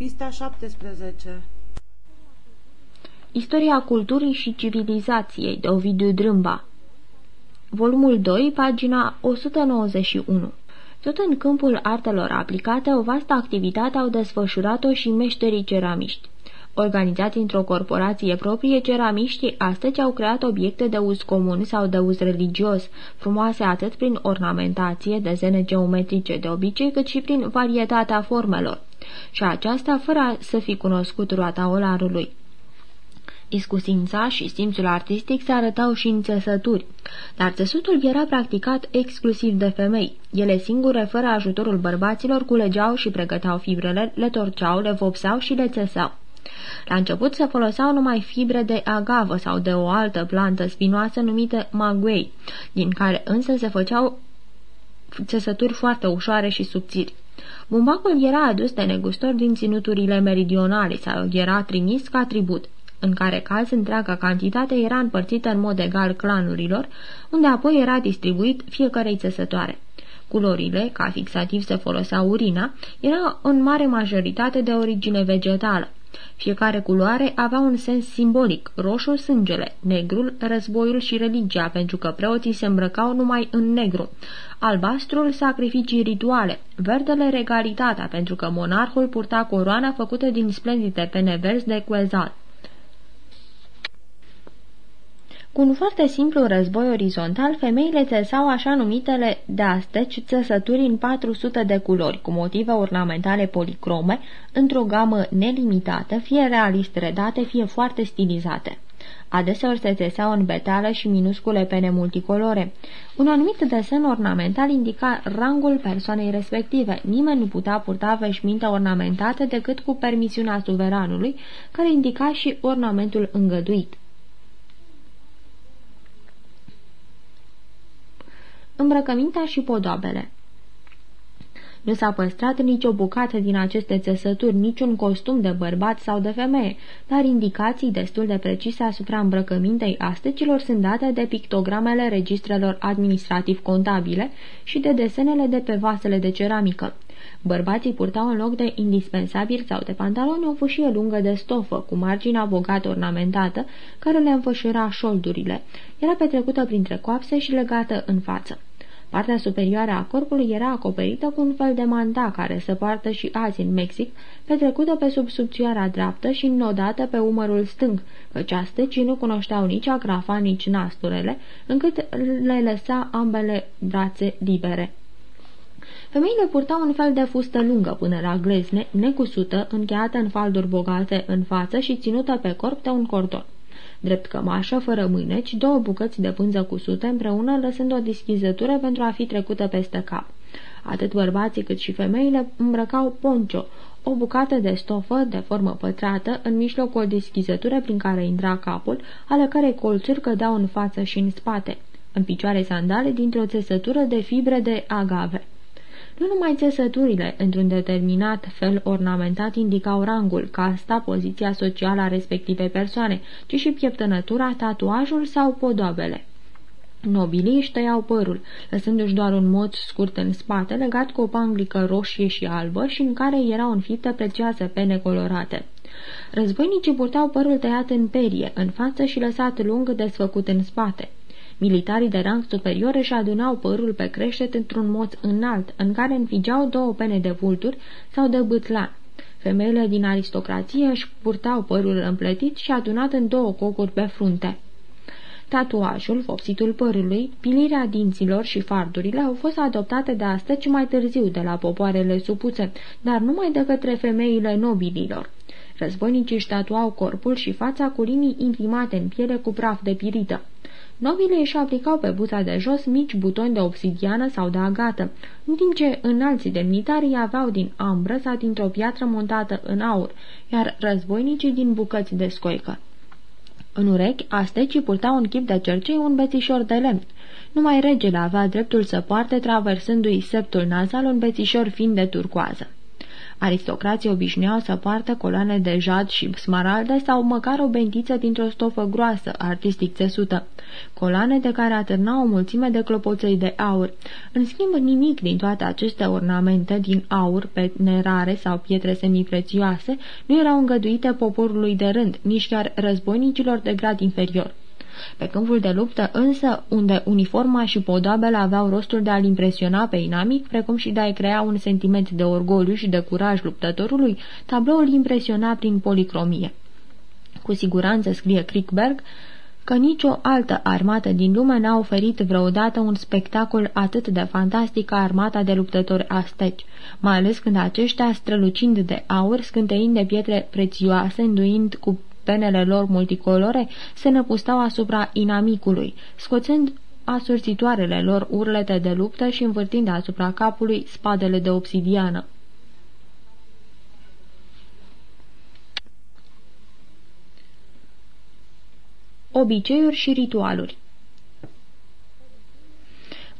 Pista 17 Istoria culturii și civilizației de Ovidiu Drâmba Volumul 2, pagina 191 Tot în câmpul artelor aplicate, o vastă activitate au desfășurat-o și meșterii ceramiști. Organizați într-o corporație proprie, ceramiștii astăzi au creat obiecte de uz comun sau de uz religios, frumoase atât prin ornamentație, dezene geometrice de obicei, cât și prin varietatea formelor. Și aceasta fără să fi cunoscut roata olarului. Iscusința și simțul artistic se arătau și în țesături, dar țesutul era practicat exclusiv de femei. Ele singure, fără ajutorul bărbaților, culegeau și pregăteau fibrele, le torceau, le vopseau și le țesau. La început se foloseau numai fibre de agavă sau de o altă plantă spinoasă numită maguei, din care însă se făceau țesături foarte ușoare și subțiri. Bumbacul era adus de negustori din ținuturile meridionale sau era trimis ca tribut, în care caz întreaga cantitate era împărțită în mod egal clanurilor, unde apoi era distribuit fiecarei țesătoare. Culorile, ca fixativ se folosea urina, era în mare majoritate de origine vegetală. Fiecare culoare avea un sens simbolic, roșu sângele, negrul războiul și religia, pentru că preoții se îmbrăcau numai în negru, albastrul sacrificii rituale, verdele regalitatea, pentru că monarhul purta coroana făcută din splendide pene verzi de cuezal. Cu un foarte simplu război orizontal, femeile țesau așa numitele de astăzi țesături în 400 de culori, cu motive ornamentale policrome, într-o gamă nelimitată, fie realist redate, fie foarte stilizate. Adeseori se țeseau în betală și minuscule pene multicolore. Un anumit desen ornamental indica rangul persoanei respective. Nimeni nu putea purta veșminte ornamentate decât cu permisiunea suveranului, care indica și ornamentul îngăduit. Îmbrăcămintea și podoabele. Nu s-a păstrat nicio bucată din aceste țesături, niciun costum de bărbat sau de femeie, dar indicații destul de precise asupra îmbrăcămintei astecilor sunt date de pictogramele registrelor administrativ-contabile și de desenele de pe vasele de ceramică. Bărbații purtau în loc de indispensabil sau de pantaloni o fâșie lungă de stofă, cu marginea bogat ornamentată, care le înfășura șoldurile. Era petrecută printre coapse și legată în față. Partea superioară a corpului era acoperită cu un fel de manta care se poartă și azi în Mexic, petrecută pe sub subțioara dreaptă și înnodată pe umărul stâng, căci astăzi nu cunoșteau nici agrafa, nici nasturele, încât le lăsa ambele brațe libere. Femeile purtau un fel de fustă lungă până la glezne, necusută, încheiată în falduri bogate în față și ținută pe corp de un cordon drept cămașă, fără mâneci, două bucăți de pânză cusute împreună, lăsând o deschizătură pentru a fi trecută peste cap. Atât bărbații cât și femeile îmbrăcau poncio, o bucată de stofă de formă pătrată, în mijloc o deschizătură prin care intra capul, ale cărei colțuri cădeau în față și în spate, în picioare sandale dintr-o țesătură de fibre de agave. Nu numai țesăturile, într-un determinat fel ornamentat, indicau rangul, casta, poziția socială a respectivei persoane, ci și pieptănătura, tatuajul sau podobele. Nobilii își tăiau părul, lăsându-și doar un mod scurt în spate, legat cu o panglică roșie și albă și în care erau înfipte prețioase pene colorate. Războinicii purtau părul tăiat în perie, în față și lăsat lung desfăcut în spate. Militarii de rang superior își adunau părul pe creștet într-un moț înalt, în care înfigeau două pene de vulturi sau de bâtlan. Femeile din aristocrație își purtau părul împletit și adunat în două cocuri pe frunte. Tatuajul, vopsitul părului, pilirea dinților și fardurile au fost adoptate de astăzi mai târziu de la popoarele supuțe, dar numai de către femeile nobililor. Războinicii își tatuau corpul și fața cu linii imprimate în piele cu praf de pirită. Nobilii își aplicau pe buza de jos mici butoni de obsidiană sau de agată, în timp ce înalții demnitarii aveau din ambră sau dintr-o piatră montată în aur, iar războinicii din bucăți de scoică. În urechi, astecii purtau în chip de cercei un bețișor de lemn. Numai regele avea dreptul să poarte, traversându-i septul nazal, un bețișor fin de turcoază. Aristocrații obișnuiau să poartă coloane de jad și smaralde sau măcar o bentiță dintr-o stofă groasă, artistic țesută. Coloane de care atârnau o mulțime de clopoței de aur. În schimb, nimic din toate aceste ornamente din aur, petne rare sau pietre semiprețioase nu erau îngăduite poporului de rând, nici chiar războinicilor de grad inferior. Pe câmpul de luptă însă, unde uniforma și podoabele aveau rostul de a-l impresiona pe inamic, precum și de a-i crea un sentiment de orgoliu și de curaj luptătorului, tabloul impresiona prin policromie. Cu siguranță, scrie Crickberg, că nicio altă armată din lume n-a oferit vreodată un spectacol atât de fantastic ca armata de luptători asteci, mai ales când aceștia, strălucind de aur, scânteind de pietre prețioase, înduind cu penele lor multicolore, se năpustau asupra inamicului, scoțând asursitoarele lor urlete de luptă și învârtind asupra capului spadele de obsidiană. Obiceiuri și ritualuri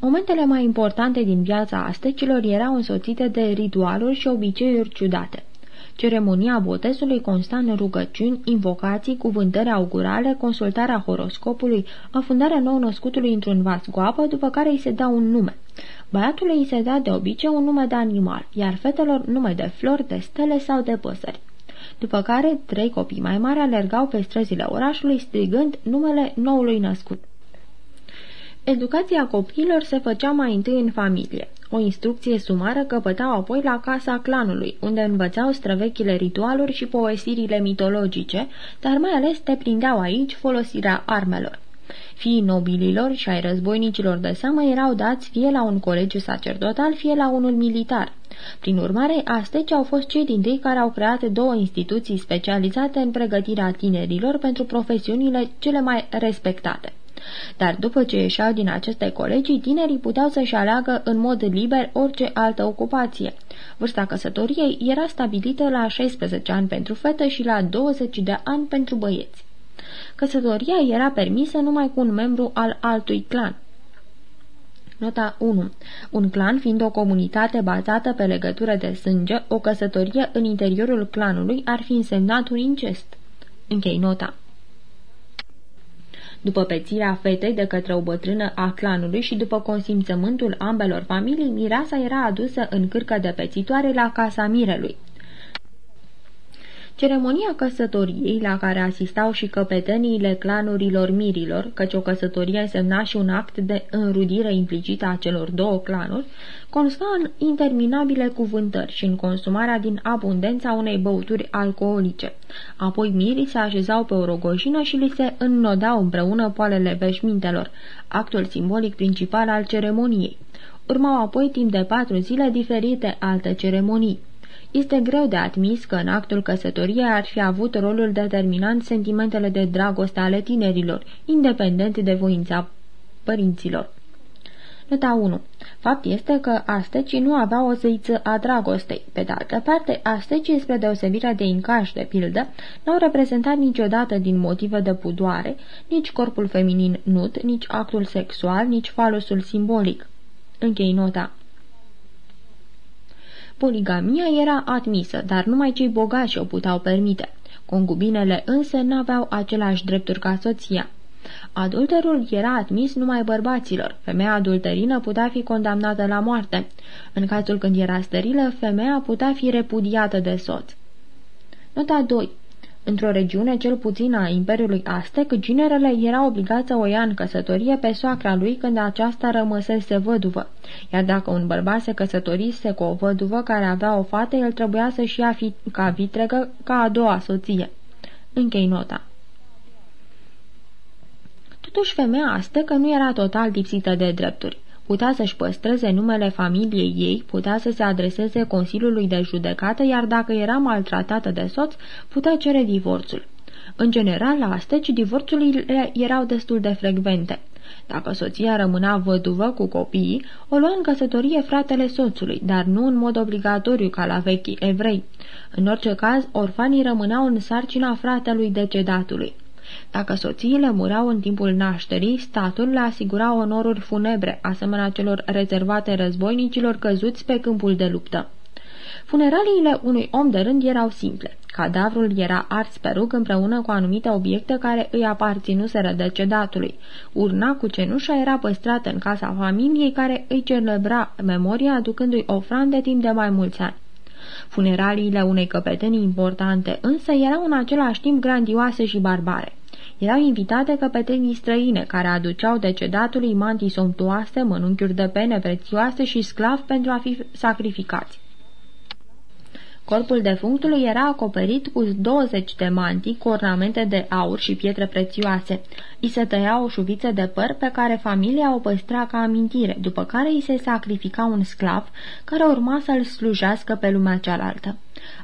Momentele mai importante din viața astecilor erau însoțite de ritualuri și obiceiuri ciudate. Ceremonia botezului consta în rugăciuni, invocații, cuvântări augurale, consultarea horoscopului, afundarea nou-născutului într-un vas cu apă, după care îi se da un nume. Băiatului îi se da de obicei un nume de animal, iar fetelor nume de flori, de stele sau de păsări. După care, trei copii mai mari alergau pe străzile orașului strigând numele noului născut. Educația copiilor se făcea mai întâi în familie. O instrucție sumară căpătau apoi la casa clanului, unde învățau străvechile ritualuri și povestirile mitologice, dar mai ales te prindeau aici folosirea armelor. Fiii nobililor și ai războinicilor de seamă erau dați fie la un colegiu sacerdotal, fie la unul militar. Prin urmare, asteci au fost cei din tâi care au creat două instituții specializate în pregătirea tinerilor pentru profesiunile cele mai respectate. Dar după ce ieșeau din aceste colegii, tinerii puteau să-și aleagă în mod liber orice altă ocupație. Vârsta căsătoriei era stabilită la 16 ani pentru fete și la 20 de ani pentru băieți. Căsătoria era permisă numai cu un membru al altui clan. Nota 1. Un clan fiind o comunitate bazată pe legătură de sânge, o căsătorie în interiorul clanului ar fi însemnat un incest. Închei nota după pețirea fetei de către o bătrână a clanului și după consimțământul ambelor familii, mireasa era adusă în cârcă de pețitoare la casa mirelui. Ceremonia căsătoriei, la care asistau și căpeteniile clanurilor mirilor, căci o căsătorie semna și un act de înrudire implicită a celor două clanuri, consta în interminabile cuvântări și în consumarea din abundența unei băuturi alcoolice. Apoi mirii se așezau pe o rogojină și li se înnodau împreună poalele veșmintelor, actul simbolic principal al ceremoniei. Urmau apoi timp de patru zile diferite alte ceremonii. Este greu de admis că în actul căsătoriei ar fi avut rolul determinant sentimentele de dragoste ale tinerilor, independent de voința părinților. Nota 1. Fapt este că astecii nu aveau o zăiță a dragostei. Pe de altă parte, astecii, spre deosebire de incași, de pildă, n-au reprezentat niciodată din motive de pudoare nici corpul feminin nut, nici actul sexual, nici falosul simbolic. Închei nota. Poligamia era admisă, dar numai cei bogați o puteau permite. Concubinele însă n-aveau același drepturi ca soția. Adulterul era admis numai bărbaților. Femeia adulterină putea fi condamnată la moarte. În cazul când era sterilă, femeia putea fi repudiată de soț. Nota 2. Într-o regiune cel puțin a Imperiului Aztec, ginerele era obligat să o ia în căsătorie pe soacra lui când aceasta rămăsese văduvă, iar dacă un bărbat se căsătorise cu o văduvă care avea o fată, el trebuia să-și ia ca vitregă ca a doua soție. Închei nota. Totuși, femeia astecă nu era total lipsită de drepturi putea să-și păstreze numele familiei ei, putea să se adreseze Consiliului de Judecată, iar dacă era maltratată de soț, putea cere divorțul. În general, la asteci, divorțurile erau destul de frecvente. Dacă soția rămânea văduvă cu copiii, o lua în căsătorie fratele soțului, dar nu în mod obligatoriu ca la vechi evrei. În orice caz, orfanii rămâneau în sarcina fratelui decedatului. Dacă soțiile mureau în timpul nașterii, statul le asigura onoruri funebre, asemenea celor rezervate războinicilor căzuți pe câmpul de luptă. Funeraliile unui om de rând erau simple. Cadavrul era ars pe rug împreună cu anumite obiecte care îi aparținuseră decedatului. Urna cu cenușă era păstrată în casa familiei care îi celebra memoria aducându-i ofrande timp de mai mulți ani. Funeraliile unei căpetenii importante însă erau în același timp grandioase și barbare. Erau invitate căpetenii străine, care aduceau decedatului mantii somptuoase, mănunchiuri de pene prețioase și sclavi pentru a fi sacrificați. Corpul defunctului era acoperit cu 20 de mantii cu ornamente de aur și pietre prețioase. I se tăia o șuviță de păr pe care familia o păstra ca amintire, după care îi se sacrifica un sclav care urma să-l slujească pe lumea cealaltă.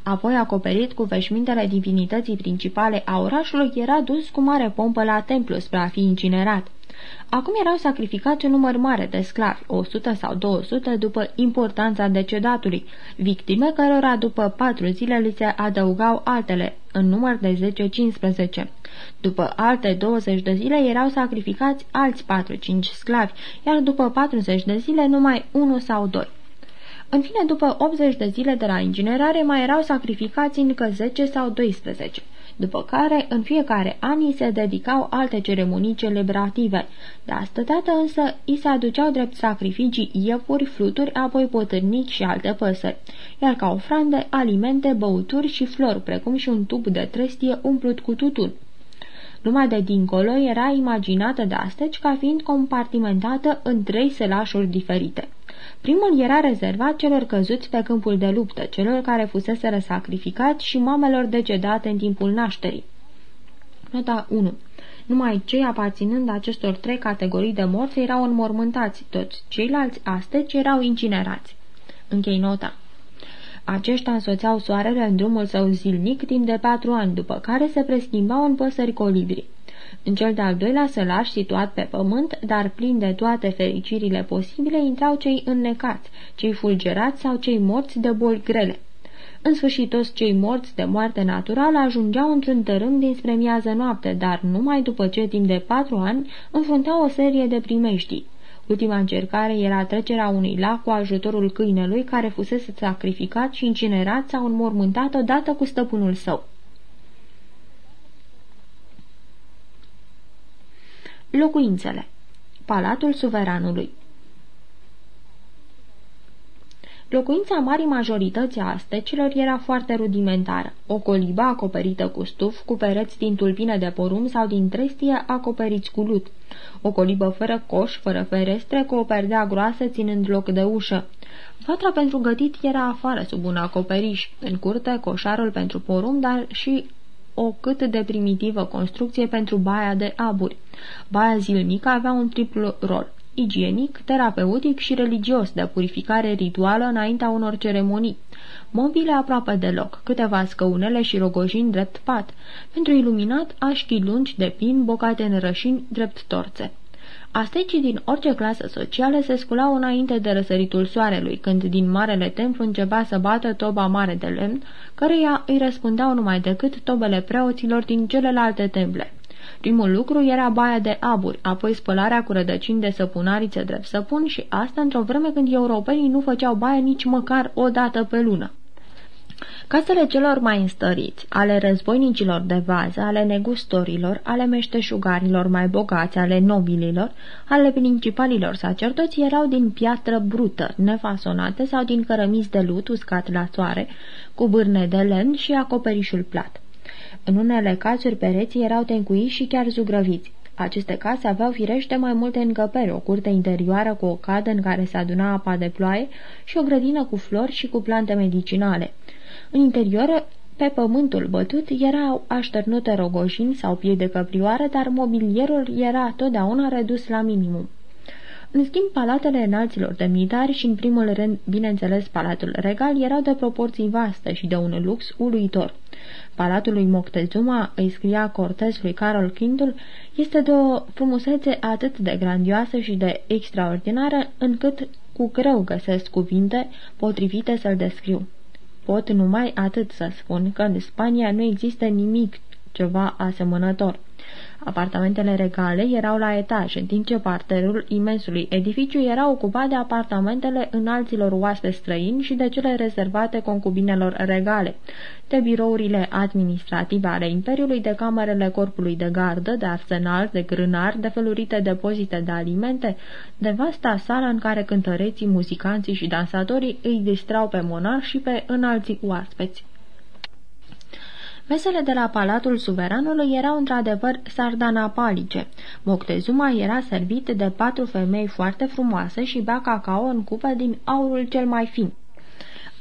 Apoi, acoperit cu veșmintele divinității principale a orașului, era dus cu mare pompă la templu spre a fi incinerat. Acum erau sacrificați un număr mare de sclavi, 100 sau 200 după importanța decedatului, victime cărora după patru zile li se adăugau altele, în număr de 10-15. După alte 20 de zile erau sacrificați alți 4-5 sclavi, iar după 40 de zile numai 1 sau 2. În fine, după 80 de zile de la incinerare, mai erau sacrificați încă 10 sau 12 după care în fiecare an îi se dedicau alte ceremonii celebrative. De asta dată însă îi se aduceau drept sacrificii iepuri, fluturi, apoi potârnici și alte păsări, iar ca ofrande, alimente, băuturi și flori, precum și un tub de trestie umplut cu tutun. Lumea de dincolo era imaginată de astăzi ca fiind compartimentată în trei sălașuri diferite. Primul era rezervat celor căzuți pe câmpul de luptă, celor care fusese sacrificați și mamelor decedate în timpul nașterii. Nota 1 numai cei aparținând acestor trei categorii de morți erau înmormântați, toți ceilalți astăzi erau incinerați. Închei nota. Aceștia însoțeau soarele în drumul său zilnic timp de patru ani, după care se preschimbau în păsări colibri. În cel de-al doilea sălaș, situat pe pământ, dar plin de toate fericirile posibile, intrau cei înnecați, cei fulgerați sau cei morți de boli grele. În sfârșit, toți cei morți de moarte naturală ajungeau într-un tărâm dinspre miază noapte, dar numai după ce, timp de patru ani, înfruntau o serie de primeștii. Ultima încercare era trecerea unui lac cu ajutorul câinelui care fusese sacrificat și incinerat sau înmormântat odată cu stăpânul său. Locuințele Palatul Suveranului Locuința marii majorități a astecilor era foarte rudimentară. O colibă acoperită cu stuf, cu pereți din tulpine de porum sau din trestie acoperiți cu lut. O colibă fără coș, fără ferestre, cu o perdea groasă ținând loc de ușă. Vatra pentru gătit era afară, sub un acoperiș. În curte, coșarul pentru porum, dar și o cât de primitivă construcție pentru baia de aburi. Baia zilnică avea un triplu rol igienic, terapeutic și religios, de purificare rituală înaintea unor ceremonii. Mobile aproape deloc, câteva scăunele și rogojini drept pat, pentru iluminat așchii lungi de pin bocate în rășini drept torțe. Astecii din orice clasă socială se sculau înainte de răsăritul soarelui, când din marele templu începea să bată toba mare de lemn, căreia îi răspundeau numai decât tobele preoților din celelalte temple. Primul lucru era baia de aburi, apoi spălarea cu rădăcini de săpunarițe drept săpun și asta într-o vreme când europenii nu făceau baie nici măcar o dată pe lună. Casele celor mai înstăriți, ale războinicilor de vază, ale negustorilor, ale meșteșugarilor mai bogați, ale nobililor, ale principalilor sacerdoți erau din piatră brută, nefasonate sau din cărămizi de lut uscat la soare, cu bârne de lemn și acoperișul plat. În unele cazuri pereții erau tencuiți și chiar zugrăviți. Aceste case aveau firește mai multe încăperi, o curte interioară cu o cadă în care se aduna apa de ploaie și o grădină cu flori și cu plante medicinale. În interior, pe pământul bătut, erau așternute rogojini sau piei de căprioară, dar mobilierul era totdeauna redus la minimum. În schimb, palatele înalților demnitari și, în primul rând, bineînțeles, palatul regal, erau de proporții vaste și de un lux uluitor. Palatul lui Moctezuma, îi scria Cortez lui Carol Quintul, este de o frumusețe atât de grandioasă și de extraordinară, încât cu greu găsesc cuvinte potrivite să-l descriu. Pot numai atât să spun că în Spania nu există nimic ceva asemănător. Apartamentele regale erau la etaj, în timp ce parterul imensului edificiu era ocupat de apartamentele înalților oaspeți străini și de cele rezervate concubinelor regale, de birourile administrative ale Imperiului, de camerele corpului de gardă, de arsenal, de grânar, de felurite depozite de alimente, de vasta sală în care cântăreții, muzicanții și dansatorii îi distrau pe monar și pe înalții oaspeți. Mesele de la Palatul Suveranului erau într-adevăr sardanapalice. Moctezuma era servit de patru femei foarte frumoase și bea cacao în cupe din aurul cel mai fin.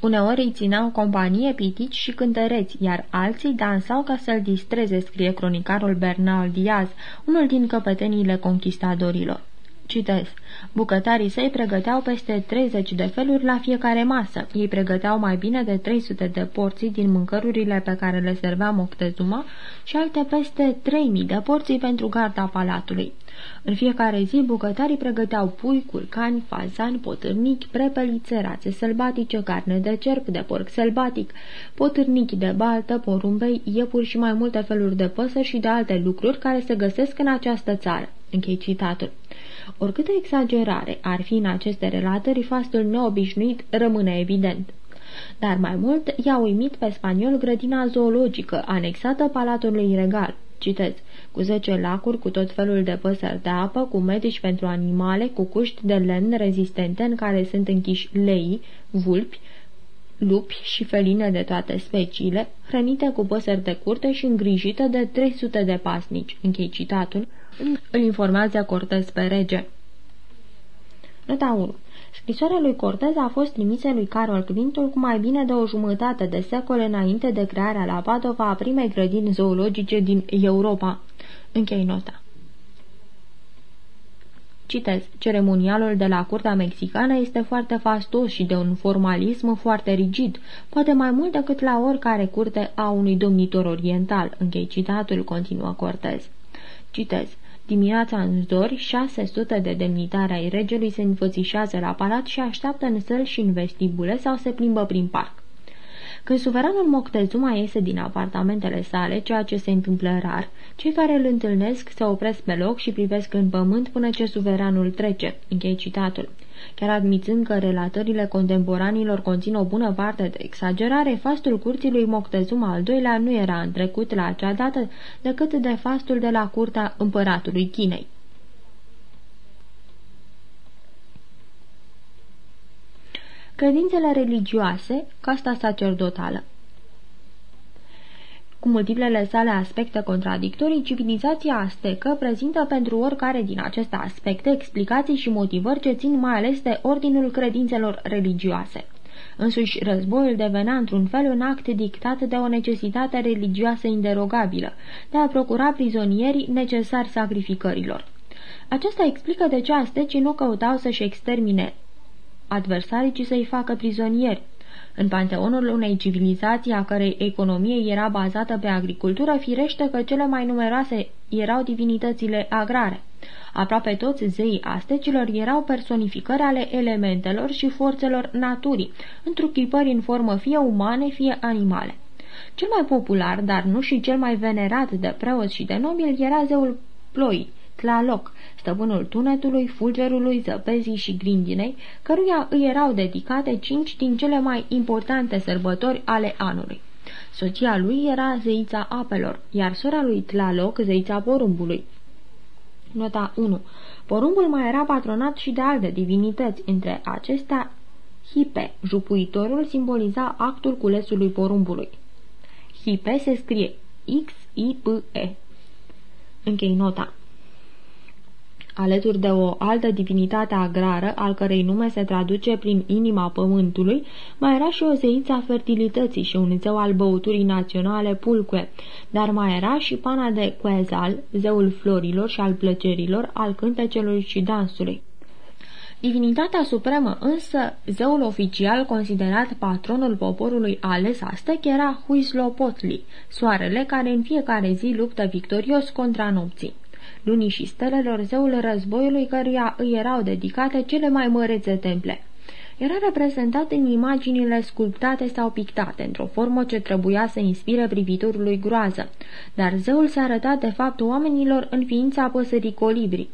Uneori îi țineau companie pitici și cântăreți, iar alții dansau ca să-l distreze, scrie cronicarul Bernal Diaz, unul din căpeteniile conquistadorilor. Citez. Bucătarii săi pregăteau peste 30 de feluri la fiecare masă. Ei pregăteau mai bine de 300 de porții din mâncărurile pe care le servea Moctezuma și alte peste 3000 de porții pentru garda palatului. În fiecare zi, bucătarii pregăteau pui, curcani, fazani, potârnichi, prepelițe, rațe sălbatice, carne de cerp, de porc sălbatic, potârnichi de baltă, porumbei, iepuri și mai multe feluri de păsări și de alte lucruri care se găsesc în această țară. Închei citatul. Oricâtă exagerare ar fi în aceste relatări, fastul neobișnuit rămâne evident. Dar mai mult i-a uimit pe spaniol grădina zoologică, anexată Palatului Regal. Citez, cu zece lacuri, cu tot felul de păsări de apă, cu medici pentru animale, cu cuști de lemn rezistente în care sunt închiși lei, vulpi, lupi și feline de toate speciile, hrănite cu păsări de curte și îngrijite de 300 de pasnici. Închei citatul îl informează Cortez pe rege. Nota 1. Scrisoarea lui Cortez a fost trimisă lui Carol Quintul cu mai bine de o jumătate de secole înainte de crearea la Padova a primei grădini zoologice din Europa. Închei nota. Citez. Ceremonialul de la curtea mexicană este foarte fastos și de un formalism foarte rigid, poate mai mult decât la oricare curte a unui domnitor oriental. Închei citatul, continuă Cortez. Citez. Dimineața în zori, 600 de demnitari ai regelui se înfățișează la palat și așteaptă în săl și în vestibule sau se plimbă prin parc. Când suveranul Moctezuma iese din apartamentele sale, ceea ce se întâmplă rar, cei care îl întâlnesc se opresc pe loc și privesc în pământ până ce suveranul trece. Închei citatul. Chiar admițând că relatările contemporanilor conțin o bună parte de exagerare, fastul curții lui Moctezuma al doilea nu era întrecut la acea dată decât de fastul de la curtea împăratului Chinei. Credințele religioase, casta sacerdotală cu multiplele sale aspecte contradictorii, civilizația astecă prezintă pentru oricare din aceste aspecte explicații și motivări ce țin mai ales de ordinul credințelor religioase. Însuși, războiul devenea într-un fel un act dictat de o necesitate religioasă inderogabilă, de a procura prizonieri necesari sacrificărilor. Aceasta explică de ce astecii nu căutau să-și extermine adversarii, ci să-i facă prizonieri, în panteonul unei civilizații a cărei economie era bazată pe agricultură, firește că cele mai numeroase erau divinitățile agrare. Aproape toți zeii astecilor erau personificări ale elementelor și forțelor naturii, întruchipări în formă fie umane, fie animale. Cel mai popular, dar nu și cel mai venerat de preoți și de nobili, era zeul Ploi, Tlaloc, stăpânul tunetului, fulgerului, zăpezii și grindinei, căruia îi erau dedicate cinci din cele mai importante sărbători ale anului. Soția lui era zeița apelor, iar sora lui Tlaloc, zeița porumbului. Nota 1. Porumbul mai era patronat și de alte divinități, între acestea Hipe, jupuitorul, simboliza actul culesului porumbului. Hipe se scrie X-I-P-E. Închei nota alături de o altă divinitate agrară, al cărei nume se traduce prin inima pământului, mai era și o zeiță a fertilității și un zeu al băuturii naționale pulque, dar mai era și pana de Quetzal, zeul florilor și al plăcerilor, al cântecelui și dansului. Divinitatea supremă însă, zeul oficial considerat patronul poporului ales astăzi era Huislopotli, soarele care în fiecare zi luptă victorios contra nopții lunii și stelelor, zeul războiului căruia îi erau dedicate cele mai mărețe temple. era reprezentat în imaginile sculptate sau pictate, într-o formă ce trebuia să inspire privitorului groază, dar zeul se arăta de fapt oamenilor în ființa păsării colibri.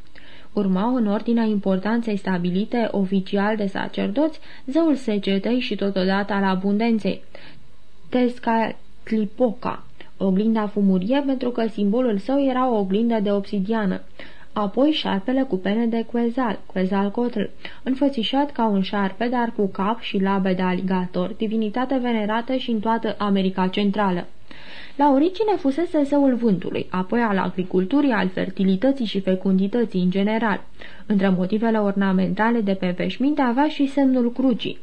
Urmau în ordinea importanței stabilite oficial de sacerdoți, zeul secetei și totodată al abundenței, Tezcatlipoca, oglinda fumurie pentru că simbolul său era o oglindă de obsidiană, apoi șarpele cu pene de quezal, quezalcotl, înfățișat ca un șarpe, dar cu cap și labe de aligator, divinitate venerată și în toată America Centrală. La origine fusese zeul vântului, apoi al agriculturii, al fertilității și fecundității în general. Între motivele ornamentale de pe veșminte avea și semnul crucii.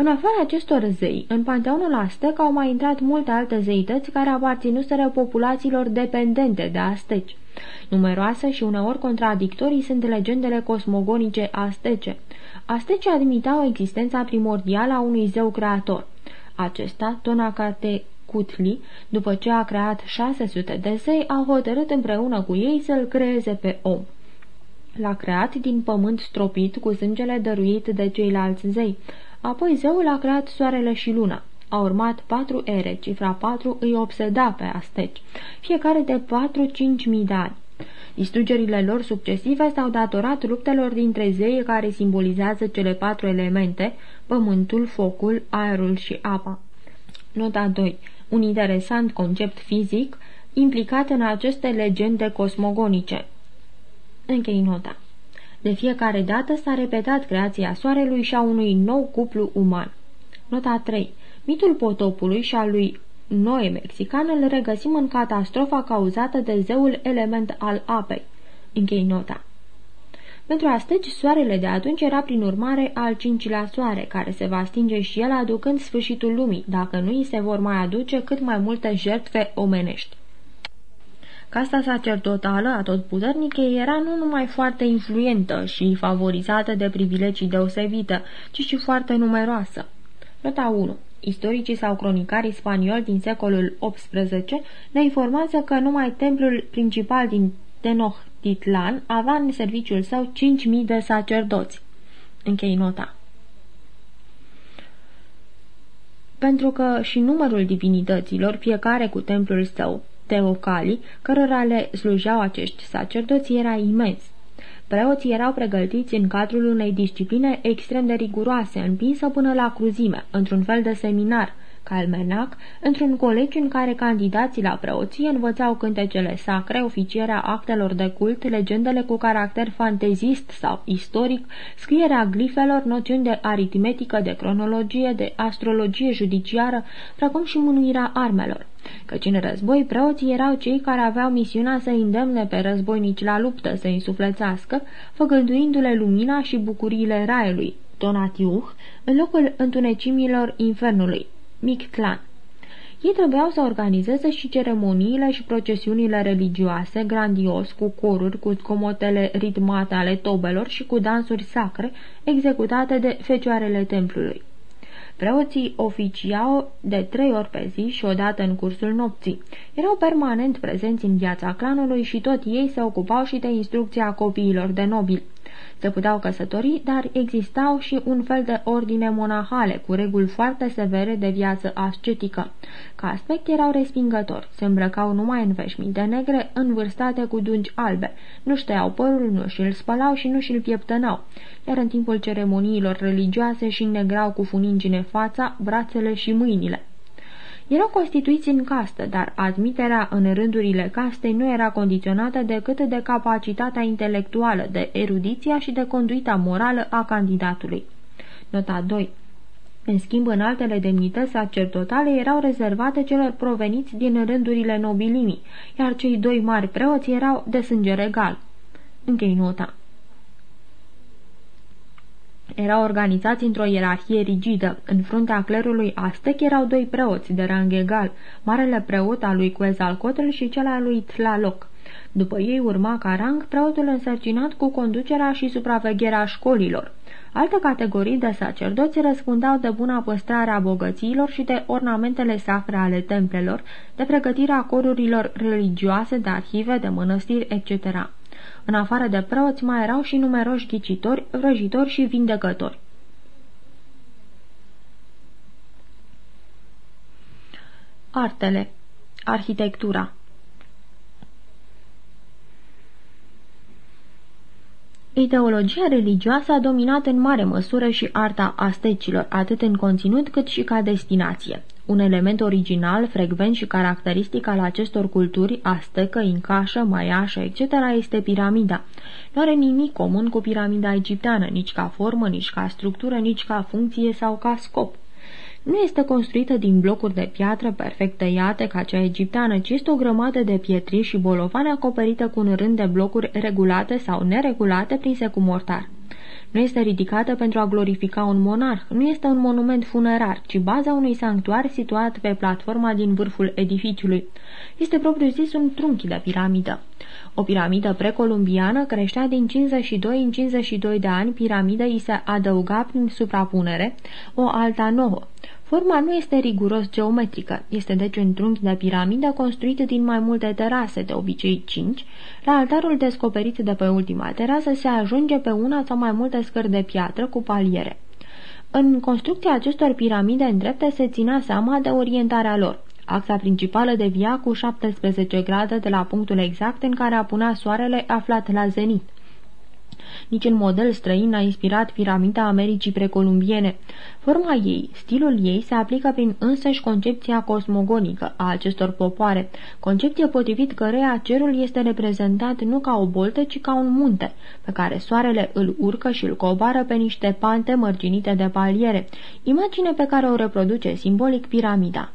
În afara acestor zei, în panteonul Aztec au mai intrat multe alte zeități care aparținuseră populațiilor dependente de asteci. Numeroase și uneori contradictorii sunt legendele cosmogonice astece. Astece admitau existența primordială a unui zeu creator. Acesta, Tonacate Cutli, după ce a creat 600 de zei, a hotărât împreună cu ei să-l creeze pe om. L-a creat din pământ stropit cu sângele dăruit de ceilalți zei. Apoi zeul a creat soarele și luna. A urmat patru ere, cifra patru îi obseda pe asteci, fiecare de patru-cinci mii de ani. Distrugerile lor succesive s-au datorat luptelor dintre zei care simbolizează cele patru elemente, pământul, focul, aerul și apa. Nota 2. Un interesant concept fizic implicat în aceste legende cosmogonice. Închei nota. De fiecare dată s-a repetat creația soarelui și a unui nou cuplu uman. Nota 3. Mitul potopului și al lui Noe mexican îl regăsim în catastrofa cauzată de zeul element al apei. Închei nota. Pentru astăzi, soarele de atunci era prin urmare al cincilea soare, care se va stinge și el aducând sfârșitul lumii, dacă nu îi se vor mai aduce cât mai multe jertfe omenești. Casta sacerdotală a totputernicei era nu numai foarte influentă și favorizată de privilegii deosebite, ci și foarte numeroasă. Nota 1 Istoricii sau cronicarii spanioli din secolul XVIII ne informează că numai templul principal din Tenochtitlan avea în serviciul său 5.000 de sacerdoți. Închei nota. Pentru că și numărul divinităților, fiecare cu templul său, teocalii, cărora le slujeau acești sacerdoți, era imens. Preoții erau pregătiți în cadrul unei discipline extrem de riguroase, împinsă până la cruzime, într-un fel de seminar, Calmenac, într-un colegiu în care candidații la preoție învățau cântecele sacre, oficierea actelor de cult, legendele cu caracter fantezist sau istoric, scrierea glifelor, noțiuni de aritmetică, de cronologie, de astrologie judiciară, precum și mânuirea armelor. Căci în război, preoții erau cei care aveau misiunea să îndemne pe războinici la luptă, să însuflețească, făgăduindu-le lumina și bucuriile raiului, Donatiuh, în locul întunecimilor infernului. Mictlan. Ei trebuiau să organizeze și ceremoniile și procesiunile religioase, grandios, cu coruri, cu scomotele ritmate ale tobelor și cu dansuri sacre, executate de fecioarele templului. Preoții oficiau de trei ori pe zi și odată în cursul nopții. Erau permanent prezenți în viața clanului și tot ei se ocupau și de instrucția copiilor de nobili. Se puteau căsători, dar existau și un fel de ordine monahale, cu reguli foarte severe de viață ascetică. Ca aspect erau respingători, se îmbrăcau numai în veșminte negre, învârstate cu dungi albe, nu șteau părul, nu și-l spălau și nu și-l pieptănau, iar în timpul ceremoniilor religioase și negrau cu funingine fața, brațele și mâinile. Erau constituiți în castă, dar admiterea în rândurile castei nu era condiționată decât de capacitatea intelectuală, de erudiția și de conduita morală a candidatului. Nota 2 în schimb, în altele demnități sacerdotale erau rezervate celor proveniți din rândurile nobilimii, iar cei doi mari preoți erau de sânge regal. Închei nota. Erau organizați într-o ierarhie rigidă. În fruntea clerului Aztec erau doi preoți de rang egal, marele preot al lui Quetzalcoatl și cel al lui Tlaloc. După ei urma ca rang preotul însărcinat cu conducerea și supravegherea școlilor. Alte categorii de sacerdoți răspundeau de buna păstrare a bogățiilor și de ornamentele sacre ale templelor, de pregătirea corurilor religioase, de arhive, de mănăstiri, etc. În afară de preoți mai erau și numeroși ghicitori, vrăjitori și vindecători. Artele Arhitectura Ideologia religioasă a dominat în mare măsură și arta astecilor, atât în conținut cât și ca destinație. Un element original, frecvent și caracteristic al acestor culturi, astecă, incașă, maiașă, etc., este piramida. Nu are nimic comun cu piramida egipteană, nici ca formă, nici ca structură, nici ca funcție sau ca scop. Nu este construită din blocuri de piatră perfect tăiate ca cea egipteană, ci este o grămadă de pietri și bolovane acoperită cu un rând de blocuri regulate sau neregulate prinse cu mortar. Nu este ridicată pentru a glorifica un monarh, nu este un monument funerar, ci baza unui sanctuar situat pe platforma din vârful edificiului. Este propriu-zis un trunchi de piramidă. O piramidă precolumbiană creștea din 52 în 52 de ani, piramidă îi se adăuga prin suprapunere o alta nouă. Forma nu este riguros geometrică, este deci un trunchi de piramidă construit din mai multe terase, de obicei 5. La altarul descoperit de pe ultima terasă se ajunge pe una sau mai multe scări de piatră cu paliere. În construcția acestor piramide îndrepte se ținea seama de orientarea lor. Axa principală devia cu 17 grade de la punctul exact în care apunea soarele aflat la zenit. Niciun model străin n-a inspirat piramida Americii precolumbiene. Forma ei, stilul ei se aplică prin însăși concepția cosmogonică a acestor popoare, concepție potrivit căreia cerul este reprezentat nu ca o boltă, ci ca un munte, pe care soarele îl urcă și îl coboară pe niște pante mărginite de paliere, imagine pe care o reproduce simbolic piramida.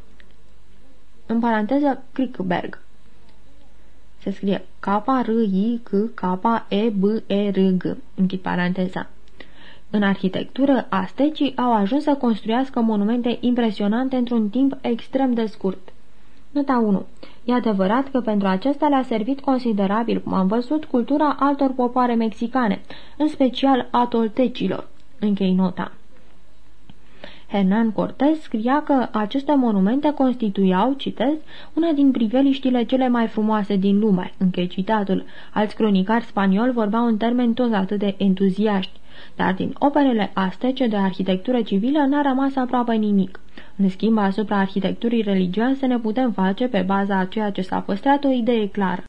În paranteză, Crickberg se scrie K-R-I-C-K-E-B-E-R-G. Închid paranteza. În arhitectură, astecii au ajuns să construiască monumente impresionante într-un timp extrem de scurt. Nota 1. E adevărat că pentru acesta le-a servit considerabil, cum am văzut, cultura altor popoare mexicane, în special a toltecilor. Închei nota. Hernán Cortés scria că aceste monumente constituiau, citez, una din priveliștile cele mai frumoase din lume, închei citatul. Alți cronicari spanioli vorbeau în termeni tot atât de entuziaști, dar din operele astece de arhitectură civilă n-a rămas aproape nimic. În schimb, asupra arhitecturii religioase ne putem face, pe baza a ceea ce s-a păstrat, o idee clară.